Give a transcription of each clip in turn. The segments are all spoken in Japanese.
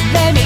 夢見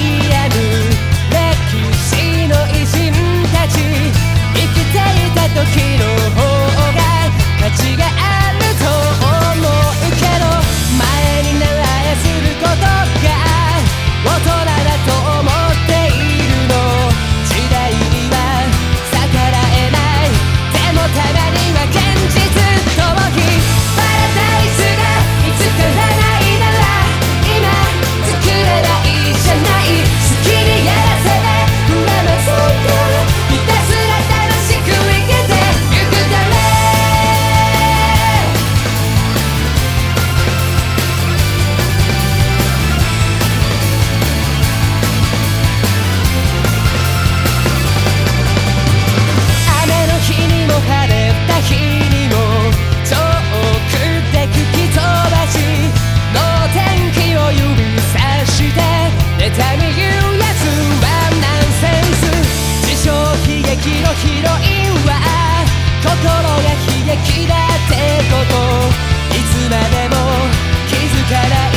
敵だってこと。いつまでも気づかない。